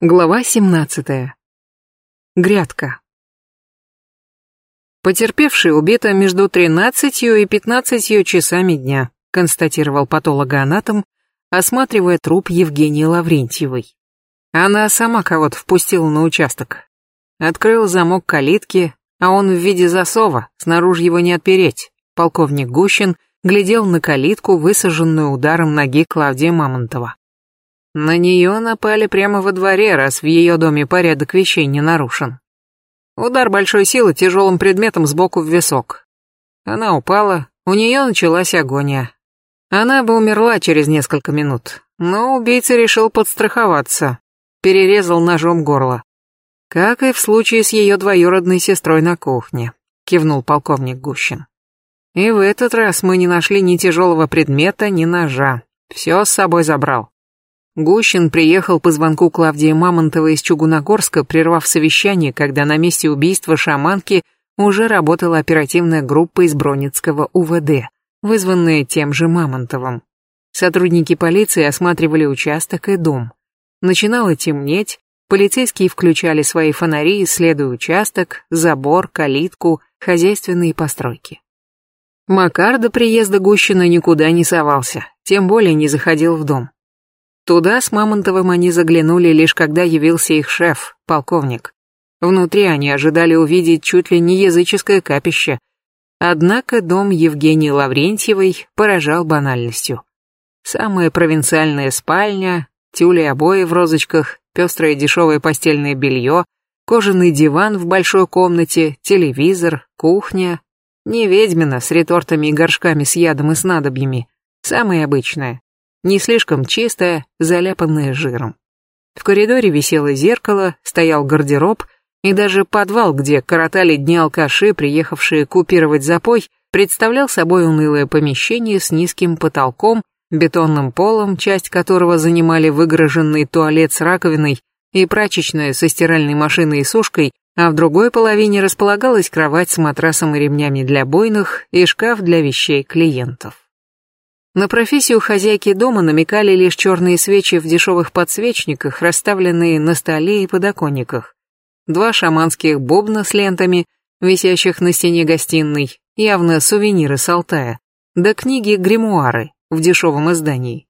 Глава 17. Грядка. Потерпевший убита между 13 и 15 часами дня, констатировал патологоанатом, осматривая труп Евгении Лаврентьевой. Она сама кого-то впустила на участок. Открыл замок калитки, а он в виде засова, снаружи его не отпереть. Полковник Гущин глядел на калитку, высаженную ударом ноги Клавдия Мамонтова. На нее напали прямо во дворе, раз в ее доме порядок вещей не нарушен. Удар большой силы тяжелым предметом сбоку в висок. Она упала, у нее началась агония. Она бы умерла через несколько минут, но убийца решил подстраховаться, перерезал ножом горло. Как и в случае с ее двоюродной сестрой на кухне, кивнул полковник Гущин. И в этот раз мы не нашли ни тяжелого предмета, ни ножа. Все с собой забрал. Гущин приехал по звонку Клавдии Мамонтовой из Чугуногорска, прервав совещание, когда на месте убийства шаманки уже работала оперативная группа из Бронницкого УВД, вызванная тем же Мамонтовым. Сотрудники полиции осматривали участок и дом. Начинало темнеть, полицейские включали свои фонари, исследуя участок, забор, калитку, хозяйственные постройки. Макар до приезда Гущина никуда не совался, тем более не заходил в дом. Туда с Мамонтовым они заглянули лишь когда явился их шеф, полковник. Внутри они ожидали увидеть чуть ли не языческое капище. Однако дом Евгении Лаврентьевой поражал банальностью. Самая провинциальная спальня, тюли обои в розочках, пестрое дешевое постельное белье, кожаный диван в большой комнате, телевизор, кухня. Не ведьмина с ретортами и горшками с ядом и снадобьями. Самая обычная не слишком чистая, заляпанная жиром. В коридоре висело зеркало, стоял гардероб, и даже подвал, где коротали дни алкаши, приехавшие купировать запой, представлял собой унылое помещение с низким потолком, бетонным полом, часть которого занимали выгороженный туалет с раковиной и прачечная со стиральной машиной и сушкой, а в другой половине располагалась кровать с матрасом и ремнями для бойных и шкаф для вещей клиентов. На профессию хозяйки дома намекали лишь черные свечи в дешевых подсвечниках, расставленные на столе и подоконниках. Два шаманских бобна с лентами, висящих на стене гостиной, явно сувениры с Алтая, да книги-гримуары в дешевом издании.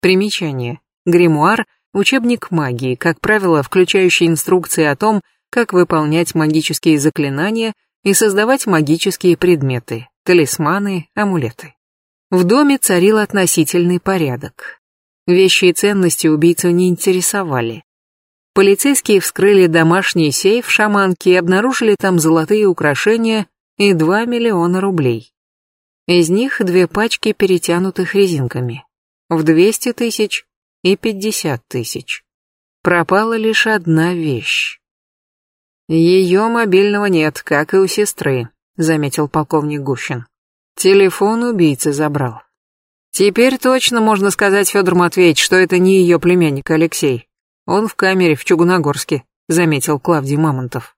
Примечание. Гримуар – учебник магии, как правило, включающий инструкции о том, как выполнять магические заклинания и создавать магические предметы, талисманы, амулеты. В доме царил относительный порядок. Вещи и ценности убийцу не интересовали. Полицейские вскрыли домашний сейф шаманки и обнаружили там золотые украшения и 2 миллиона рублей. Из них две пачки, перетянутых резинками. В 200 тысяч и 50 тысяч. Пропала лишь одна вещь. Ее мобильного нет, как и у сестры, заметил полковник Гущин. Телефон убийцы забрал. Теперь точно можно сказать, Федор Матвеевич, что это не ее племянник Алексей. Он в камере в Чугуногорске, заметил Клавдий Мамонтов.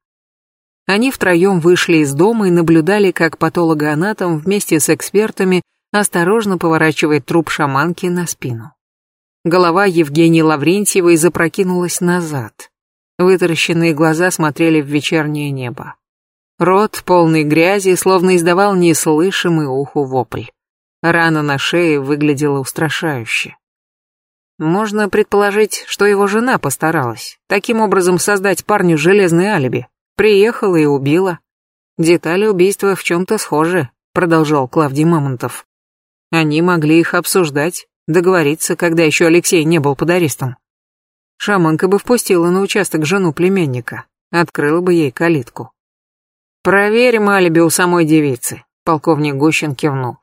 Они втроем вышли из дома и наблюдали, как патологоанатом вместе с экспертами осторожно поворачивает труп шаманки на спину. Голова Евгении Лаврентьевой запрокинулась назад. Вытаращенные глаза смотрели в вечернее небо. Рот, полный грязи, словно издавал неслышимый уху вопль. Рана на шее выглядела устрашающе. Можно предположить, что его жена постаралась, таким образом создать парню железное алиби. Приехала и убила. Детали убийства в чем-то схожи, продолжал Клавдий Мамонтов. Они могли их обсуждать, договориться, когда еще Алексей не был под арестом. Шаманка бы впустила на участок жену племянника, открыла бы ей калитку. «Проверим алиби у самой девицы», — полковник Гущин кивнул.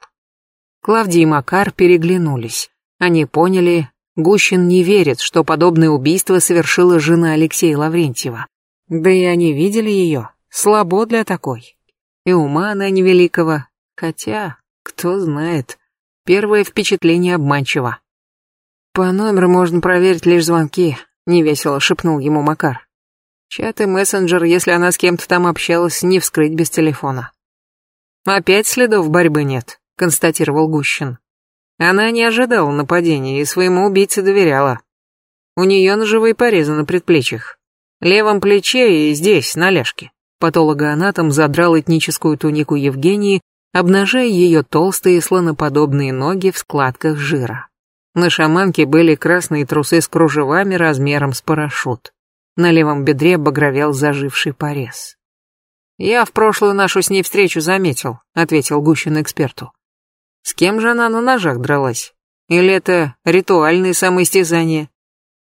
Клавдий и Макар переглянулись. Они поняли, Гущин не верит, что подобное убийство совершила жена Алексея Лаврентьева. Да и они видели ее, слабо для такой. И ума она невеликого, хотя, кто знает, первое впечатление обманчиво. «По номеру можно проверить лишь звонки», — невесело шепнул ему Макар. Чат и мессенджер, если она с кем-то там общалась, не вскрыть без телефона. «Опять следов борьбы нет», — констатировал Гущин. Она не ожидала нападения и своему убийце доверяла. У нее ножевые порезы на предплечьях. Левом плече и здесь, на ляжке. Патологоанатом задрал этническую тунику Евгении, обнажая ее толстые слоноподобные ноги в складках жира. На шаманке были красные трусы с кружевами размером с парашют. На левом бедре багровел заживший порез. «Я в прошлую нашу с ней встречу заметил», — ответил Гущин эксперту. «С кем же она на ножах дралась? Или это ритуальные самоистязания?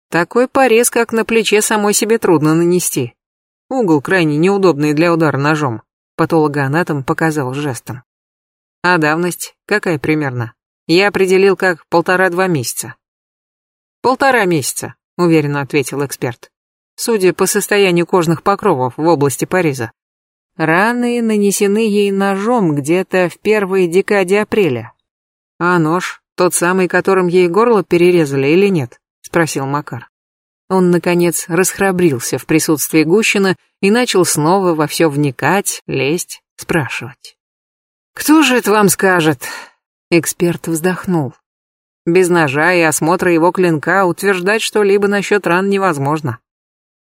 Такой порез, как на плече, самой себе трудно нанести. Угол крайне неудобный для удара ножом», — патологоанатом показал жестом. «А давность какая примерно?» Я определил как полтора-два месяца. Полтора месяца, уверенно ответил эксперт. Судя по состоянию кожных покровов в области пореза. Раны нанесены ей ножом где-то в первой декаде апреля. А нож, тот самый, которым ей горло перерезали или нет? Спросил Макар. Он, наконец, расхрабрился в присутствии Гущина и начал снова во все вникать, лезть, спрашивать. «Кто же это вам скажет? Эксперт вздохнул. Без ножа и осмотра его клинка утверждать что-либо насчет ран невозможно.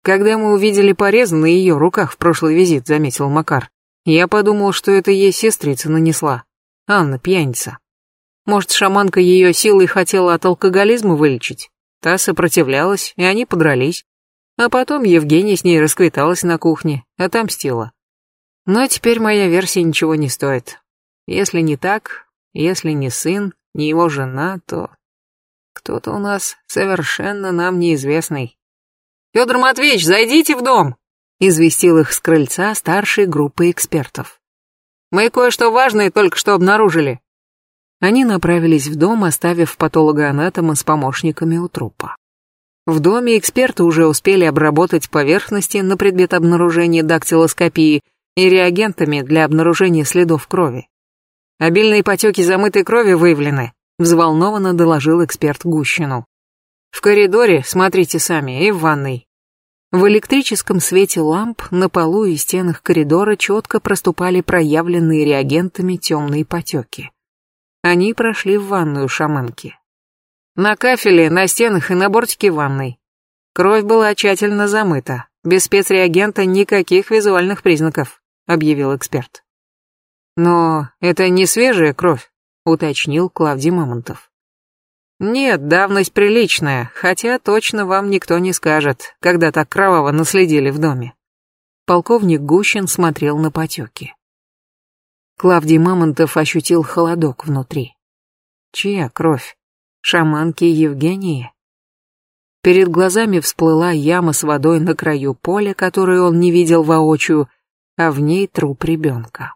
Когда мы увидели порез на ее руках в прошлый визит, заметил Макар, я подумал, что это ей сестрица нанесла. Анна, пьяница. Может, шаманка ее силой хотела от алкоголизма вылечить? Та сопротивлялась, и они подрались. А потом Евгения с ней расквиталась на кухне, отомстила. Но теперь моя версия ничего не стоит. Если не так, если не сын, не его жена, то кто-то у нас совершенно нам неизвестный. Федор Матвеевич, зайдите в дом, известил их с крыльца старшей группы экспертов. Мы кое-что важное только что обнаружили. Они направились в дом, оставив патологоанатома с помощниками у трупа. В доме эксперты уже успели обработать поверхности на предмет обнаружения дактилоскопии и реагентами для обнаружения следов крови. Обильные потеки замытой крови выявлены, взволнованно доложил эксперт Гущину. В коридоре, смотрите сами, и в ванной. В электрическом свете ламп на полу и стенах коридора четко проступали проявленные реагентами темные потеки. Они прошли в ванную шаманки. На кафеле, на стенах и на бортике ванной. Кровь была тщательно замыта. Без спецреагента никаких визуальных признаков, объявил эксперт. Но это не свежая кровь, уточнил Клавдий Мамонтов. Нет, давность приличная, хотя точно вам никто не скажет, когда так кроваво наследили в доме. Полковник Гущин смотрел на потеки. Клавдий Мамонтов ощутил холодок внутри. Чья кровь? Шаманки Евгении? Перед глазами всплыла яма с водой на краю поля, которую он не видел воочию, а в ней труп ребенка.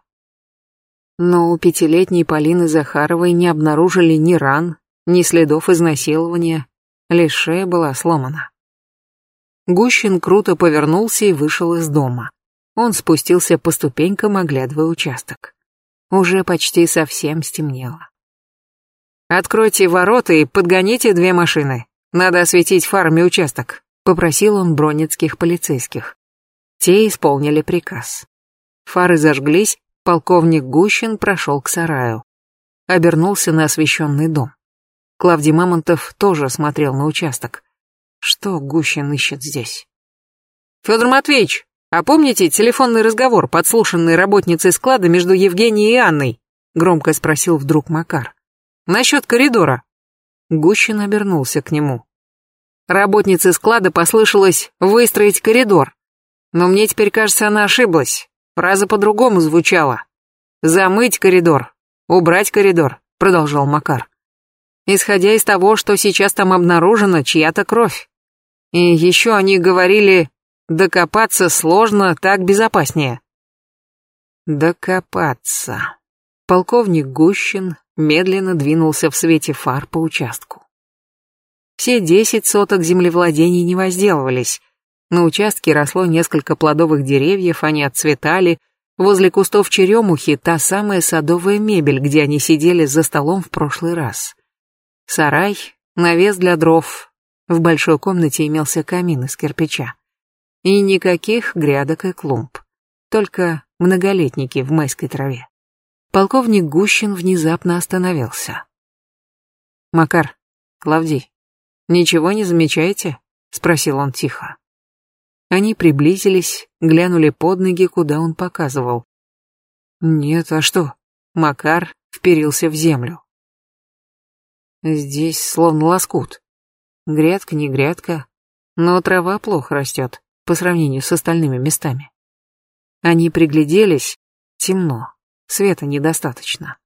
Но у пятилетней Полины Захаровой не обнаружили ни ран, ни следов изнасилования, лишь шея была сломана. Гущин круто повернулся и вышел из дома. Он спустился по ступенькам, оглядывая участок. Уже почти совсем стемнело. «Откройте ворота и подгоните две машины. Надо осветить фарами участок», — попросил он бронницких полицейских. Те исполнили приказ. Фары зажглись, Полковник Гущин прошел к сараю. Обернулся на освещенный дом. Клавдий Мамонтов тоже смотрел на участок. Что Гущин ищет здесь? Федор Матвеевич, а помните телефонный разговор, подслушанный работницей склада между Евгенией и Анной? Громко спросил вдруг Макар. Насчет коридора. Гущин обернулся к нему. Работнице склада послышалось выстроить коридор. Но мне теперь кажется, она ошиблась. Фраза по-другому звучала. «Замыть коридор, убрать коридор», — продолжал Макар. «Исходя из того, что сейчас там обнаружена чья-то кровь. И еще они говорили, докопаться сложно, так безопаснее». Докопаться. Полковник Гущин медленно двинулся в свете фар по участку. Все десять соток землевладений не возделывались, на участке росло несколько плодовых деревьев, они отцветали. Возле кустов черемухи та самая садовая мебель, где они сидели за столом в прошлый раз. Сарай, навес для дров. В большой комнате имелся камин из кирпича. И никаких грядок и клумб. Только многолетники в майской траве. Полковник Гущин внезапно остановился. «Макар, Клавдий, ничего не замечаете?» спросил он тихо. Они приблизились, глянули под ноги, куда он показывал. Нет, а что? Макар вперился в землю. Здесь словно лоскут. Грядка не грядка, но трава плохо растет по сравнению с остальными местами. Они пригляделись, темно, света недостаточно.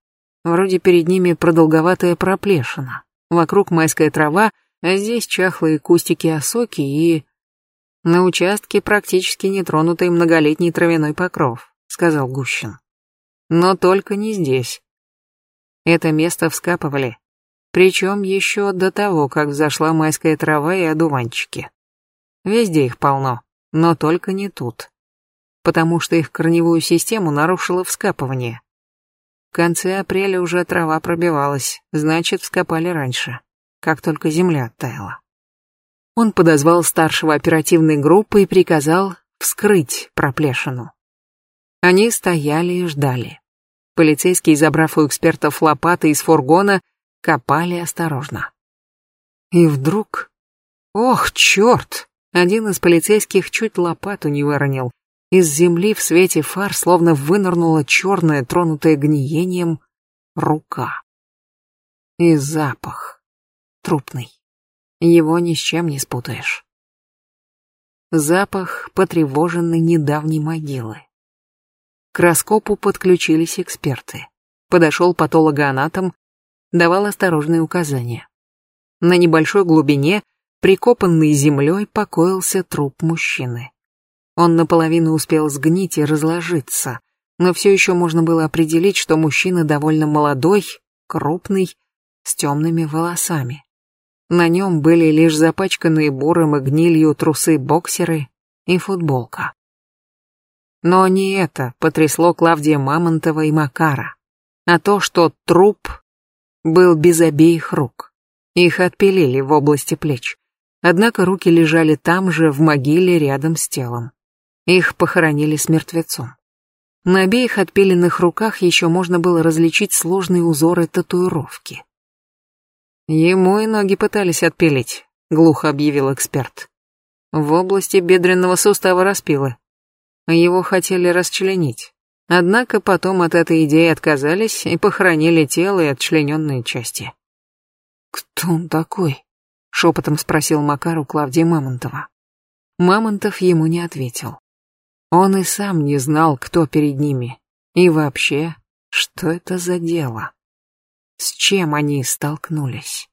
Вроде перед ними продолговатая проплешина, вокруг майская трава, а здесь чахлые кустики осоки и... На участке практически нетронутый многолетний травяной покров, сказал Гущин. Но только не здесь. Это место вскапывали, причем еще до того, как взошла майская трава и одуванчики. Везде их полно, но только не тут. Потому что их корневую систему нарушило вскапывание. В конце апреля уже трава пробивалась, значит, вскопали раньше, как только земля оттаяла. Он подозвал старшего оперативной группы и приказал вскрыть проплешину. Они стояли и ждали. Полицейские, забрав у экспертов лопаты из фургона, копали осторожно. И вдруг... Ох, черт! Один из полицейских чуть лопату не выронил. Из земли в свете фар словно вынырнула черная, тронутая гниением, рука. И запах. Трупный. Его ни с чем не спутаешь. Запах потревоженной недавней могилы. К раскопу подключились эксперты. Подошел патологоанатом, давал осторожные указания. На небольшой глубине прикопанный землей покоился труп мужчины. Он наполовину успел сгнить и разложиться, но все еще можно было определить, что мужчина довольно молодой, крупный, с темными волосами. На нем были лишь запачканные буром и гнилью трусы-боксеры и футболка. Но не это потрясло Клавдия Мамонтова и Макара, а то, что труп был без обеих рук. Их отпилили в области плеч. Однако руки лежали там же, в могиле рядом с телом. Их похоронили с мертвецом. На обеих отпиленных руках еще можно было различить сложные узоры татуировки. Ему и ноги пытались отпилить, глухо объявил эксперт. В области бедренного сустава распилы. Его хотели расчленить. Однако потом от этой идеи отказались и похоронили тело и отчлененные части. «Кто он такой?» — шепотом спросил Макар у Клавдии Мамонтова. Мамонтов ему не ответил. Он и сам не знал, кто перед ними. И вообще, что это за дело? С чем они столкнулись?